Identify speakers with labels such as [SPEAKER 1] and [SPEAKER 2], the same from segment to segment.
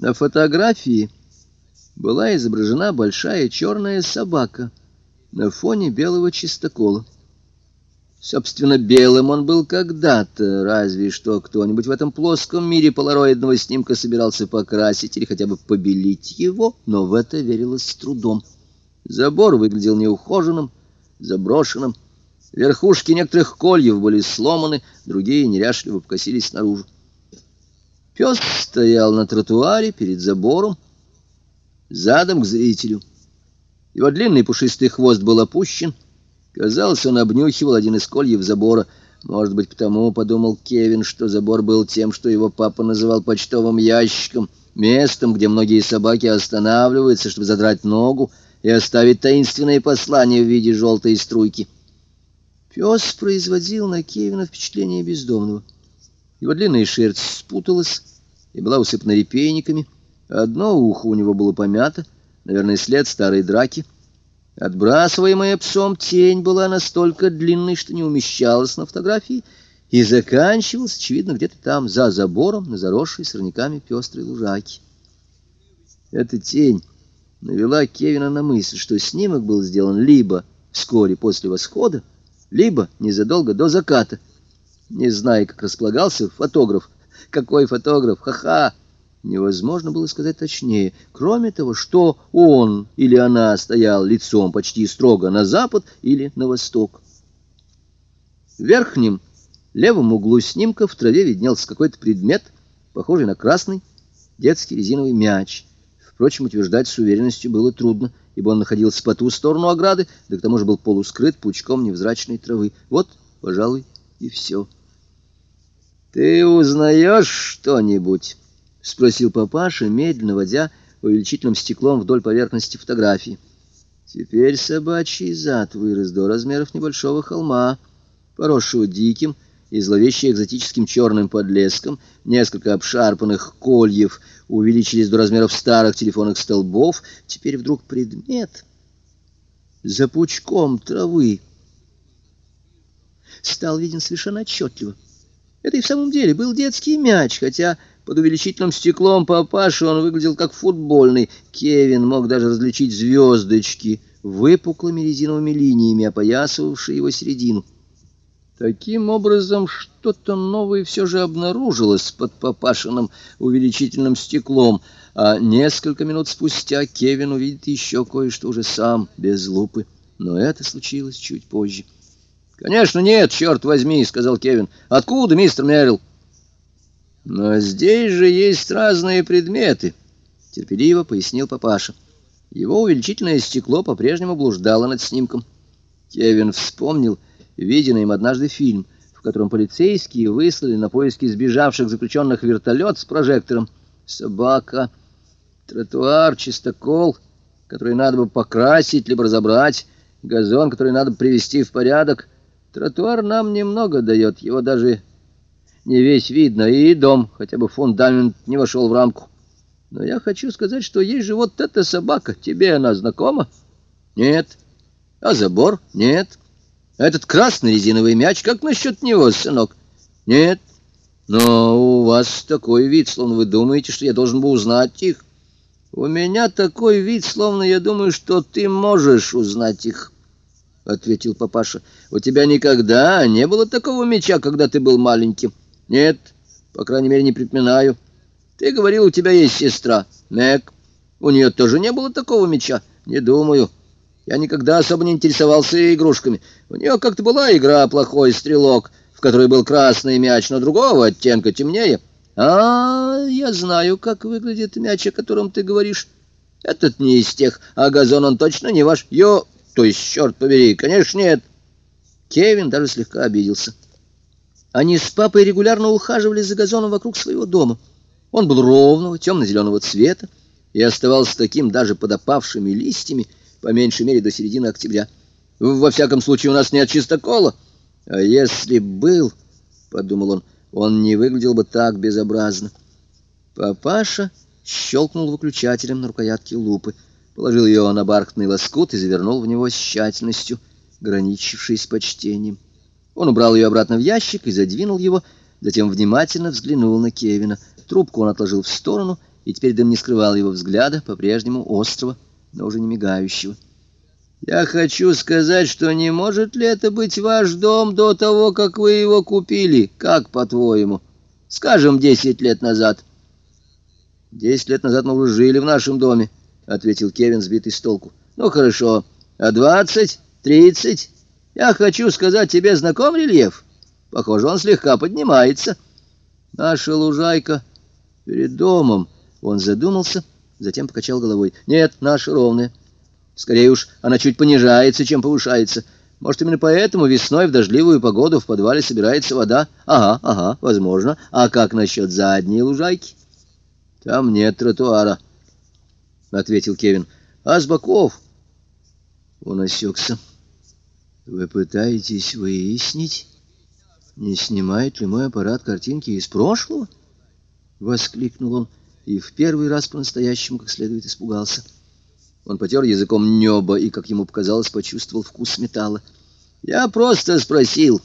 [SPEAKER 1] На фотографии была изображена большая черная собака на фоне белого чистокола. Собственно, белым он был когда-то, разве что кто-нибудь в этом плоском мире полароидного снимка собирался покрасить или хотя бы побелить его, но в это верилось с трудом. Забор выглядел неухоженным, заброшенным. Верхушки некоторых кольев были сломаны, другие неряшливо покосились наружу. Пес стоял на тротуаре перед забором, задом к зрителю. Его длинный пушистый хвост был опущен. Казалось, он обнюхивал один из кольев забора. Может быть, потому, подумал Кевин, что забор был тем, что его папа называл почтовым ящиком, местом, где многие собаки останавливаются, чтобы задрать ногу и оставить таинственное послание в виде желтой струйки. Пес производил на Кевина впечатление бездомного. Его длинная шерсть спуталась и была усыпана репейниками. Одно ухо у него было помято, наверное, след старой драки. Отбрасываемая псом тень была настолько длинной, что не умещалась на фотографии, и заканчивалась, очевидно, где-то там, за забором, на заросшей сорняками пестрой лужайке. Эта тень навела Кевина на мысль, что снимок был сделан либо вскоре после восхода, либо незадолго до заката, не зная, как располагался фотограф. Какой фотограф? Ха-ха! Невозможно было сказать точнее. Кроме того, что он или она стоял лицом почти строго на запад или на восток. В верхнем левом углу снимка в траве виднелся какой-то предмет, похожий на красный детский резиновый мяч. Впрочем, утверждать с уверенностью было трудно, ибо он находился по ту сторону ограды, да к тому же был полускрыт пучком невзрачной травы. Вот, пожалуй, и все. «Ты узнаешь что-нибудь?» — спросил папаша, медленно водя увеличительным стеклом вдоль поверхности фотографии. Теперь собачий зад вырос до размеров небольшого холма, поросшего диким и зловеще экзотическим черным подлеском, несколько обшарпанных кольев увеличились до размеров старых телефонных столбов, теперь вдруг предмет за пучком травы стал виден совершенно отчетливо. Это и в самом деле был детский мяч, хотя под увеличительным стеклом папаши он выглядел как футбольный. Кевин мог даже различить звездочки, выпуклыми резиновыми линиями, опоясывавшие его середину. Таким образом, что-то новое все же обнаружилось под папашиным увеличительным стеклом, а несколько минут спустя Кевин увидит еще кое-что уже сам, без лупы. Но это случилось чуть позже. «Конечно нет, черт возьми», — сказал Кевин. «Откуда, мистер Меррилл?» «Но здесь же есть разные предметы», — терпеливо пояснил папаша. Его увеличительное стекло по-прежнему блуждало над снимком. Кевин вспомнил виденный им однажды фильм, в котором полицейские выслали на поиски сбежавших заключенных вертолет с прожектором. Собака, тротуар, чистокол, который надо бы покрасить либо разобрать, газон, который надо бы привести в порядок — Тротуар нам немного дает, его даже не весь видно, и дом, хотя бы фундамент, не вошел в рамку. Но я хочу сказать, что есть же вот эта собака. Тебе она знакома? Нет. А забор? Нет. Этот красный резиновый мяч, как насчет него, сынок? Нет. Но у вас такой вид, словно вы думаете, что я должен бы узнать их. У меня такой вид, словно я думаю, что ты можешь узнать их. — ответил папаша. — У тебя никогда не было такого меча, когда ты был маленьким? — Нет, по крайней мере, не припоминаю. Ты говорил, у тебя есть сестра, Мэг. У нее тоже не было такого меча? Не думаю. Я никогда особо не интересовался игрушками. У нее как-то была игра «Плохой стрелок», в которой был красный мяч, но другого оттенка темнее. А, я знаю, как выглядит мяч, о котором ты говоришь. Этот не из тех, а газон он точно не ваш. Йо... То есть, черт побери, конечно, нет. Кевин даже слегка обиделся. Они с папой регулярно ухаживали за газоном вокруг своего дома. Он был ровного, темно-зеленого цвета и оставался таким даже под опавшими листьями, по меньшей мере до середины октября. Во всяком случае, у нас нет чистокола. А если был, — подумал он, — он не выглядел бы так безобразно. Папаша щелкнул выключателем на рукоятке лупы — положил ее на бархатный лоскут и завернул в него с тщательностью, граничившей с почтением. Он убрал ее обратно в ящик и задвинул его, затем внимательно взглянул на Кевина. Трубку он отложил в сторону и теперь дым не скрывал его взгляда, по-прежнему острого, но уже не мигающего. «Я хочу сказать, что не может ли это быть ваш дом до того, как вы его купили? Как, по-твоему? Скажем, десять лет назад». «Десять лет назад мы уже жили в нашем доме», — ответил Кевин, сбитый с толку. «Ну, хорошо. А двадцать? Тридцать? Я хочу сказать, тебе знаком рельеф? Похоже, он слегка поднимается. Наша лужайка перед домом». Он задумался, затем покачал головой. «Нет, наша ровная». Скорее уж, она чуть понижается, чем повышается. Может, именно поэтому весной в дождливую погоду в подвале собирается вода? Ага, ага, возможно. А как насчет задней лужайки? Там нет тротуара, — ответил Кевин. А с боков? Он осекся. Вы пытаетесь выяснить, не снимает ли мой аппарат картинки из прошлого? Воскликнул он и в первый раз по-настоящему как следует испугался. — он потер языком небо и, как ему показалось, почувствовал вкус металла. «Я просто спросил».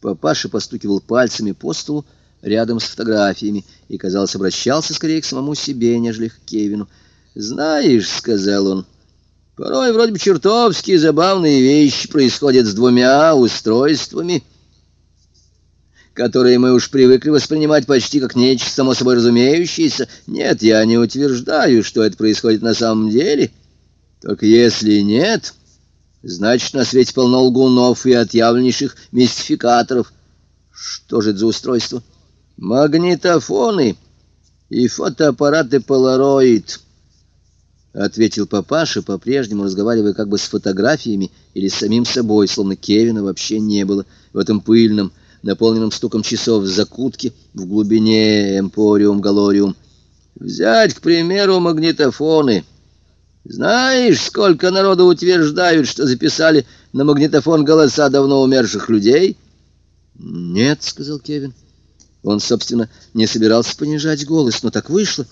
[SPEAKER 1] Папаша постукивал пальцами по столу рядом с фотографиями и, казалось, обращался скорее к самому себе, нежели к Кевину. «Знаешь», — сказал он, — «порой вроде бы чертовски забавные вещи происходят с двумя устройствами» которые мы уж привыкли воспринимать почти как нечто само собой разумеющееся. Нет, я не утверждаю, что это происходит на самом деле. Только если нет, значит, на свете полно лгунов и отъявленнейших мистификаторов. Что же это за устройство? Магнитофоны и фотоаппараты Polaroid, — ответил папаша, по-прежнему разговаривая как бы с фотографиями или с самим собой, словно Кевина вообще не было в этом пыльном, наполненном стуком часов закутке в глубине Эмпориум Галориум. Взять, к примеру, магнитофоны. Знаешь, сколько народу утверждают, что записали на магнитофон голоса давно умерших людей? Нет, сказал Кевин. Он, собственно, не собирался понижать голос, но так вышло.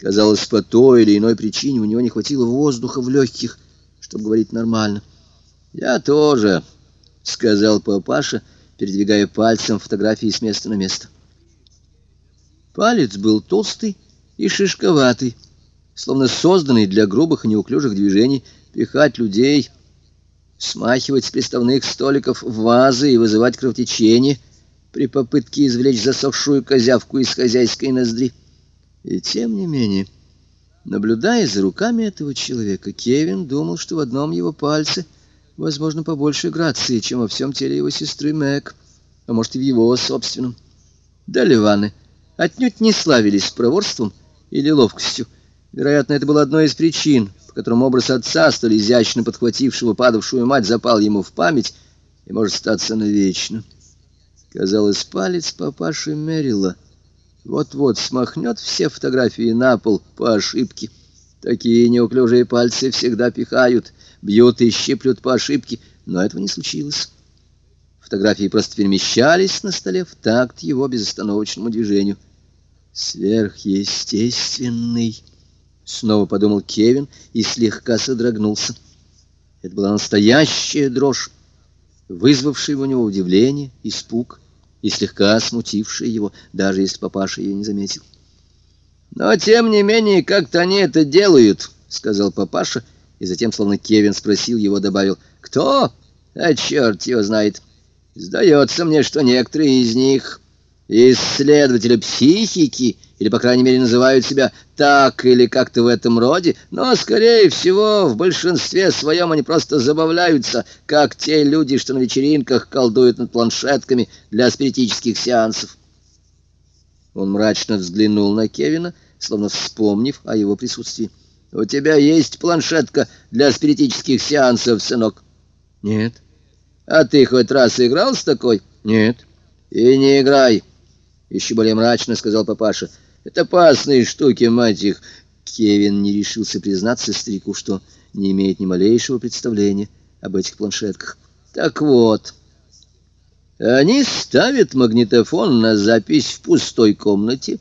[SPEAKER 1] Казалось, по той или иной причине у него не хватило воздуха в легких, чтобы говорить нормально. «Я тоже», — сказал папаша, — передвигая пальцем фотографии с места на место. Палец был толстый и шишковатый, словно созданный для грубых и неуклюжих движений, пихать людей, смахивать с приставных столиков вазы и вызывать кровотечение при попытке извлечь засохшую козявку из хозяйской ноздри. И тем не менее, наблюдая за руками этого человека, Кевин думал, что в одном его пальце — возможно, побольше грации, чем во всем теле его сестры Мэг, а может и в его собственном. Да, Ливаны отнюдь не славились проворством или ловкостью. Вероятно, это было одной из причин, по которым образ отца, столь изящно подхватившего падавшую мать, запал ему в память и может статься навечно. Казалось, палец папаши Мерила вот-вот смахнет все фотографии на пол по ошибке. Такие неуклюжие пальцы всегда пихают — бьют и щиплют по ошибке, но этого не случилось. Фотографии просто перемещались на столе в такт его безостановочному движению. «Сверхъестественный», — снова подумал Кевин и слегка содрогнулся. Это была настоящая дрожь, вызвавшая у него удивление, испуг и слегка смутившая его, даже если папаша ее не заметил. «Но, тем не менее, как-то они это делают», — сказал папаша, — и затем, словно Кевин спросил его, добавил «Кто? А черт его знает. Сдается мне, что некоторые из них исследователи психики, или, по крайней мере, называют себя так или как-то в этом роде, но, скорее всего, в большинстве своем они просто забавляются, как те люди, что на вечеринках колдуют над планшетками для спиритических сеансов. Он мрачно взглянул на Кевина, словно вспомнив о его присутствии. У тебя есть планшетка для спиритических сеансов, сынок? Нет. А ты хоть раз играл с такой? Нет. И не играй. Еще более мрачно сказал папаша. Это опасные штуки, мать их. Кевин не решился признаться старику, что не имеет ни малейшего представления об этих планшетках. Так вот, они ставят магнитофон на запись в пустой комнате,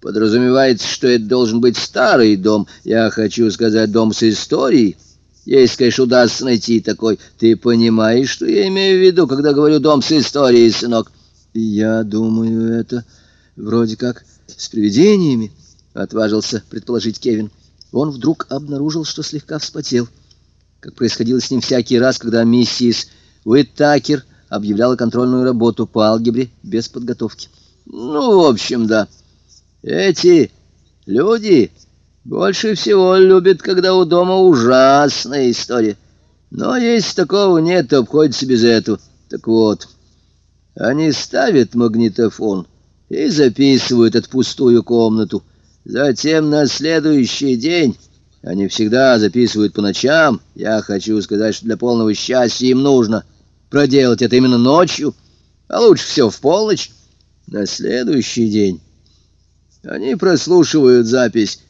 [SPEAKER 1] Подразумевается, что это должен быть старый дом. Я хочу сказать, дом с историей. Если, конечно, удастся найти такой. Ты понимаешь, что я имею в виду, когда говорю «дом с историей», сынок? Я думаю, это вроде как с привидениями. отважился предположить Кевин. Он вдруг обнаружил, что слегка вспотел, как происходило с ним всякий раз, когда миссис Уиттакер объявляла контрольную работу по алгебре без подготовки. Ну, в общем, да. Эти люди больше всего любят, когда у дома ужасная история. Но если такого нет, то обходится без этого. Так вот, они ставят магнитофон и записывают эту пустую комнату. Затем на следующий день они всегда записывают по ночам. Я хочу сказать, что для полного счастья им нужно проделать это именно ночью, а лучше все в полночь. На следующий день они прослушивают запись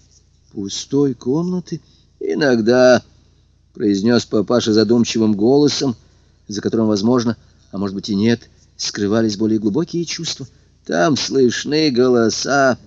[SPEAKER 1] пустой комнаты. Иногда, — произнес папаша задумчивым голосом, за которым, возможно, а может быть и нет, скрывались более глубокие чувства. Там слышны голоса,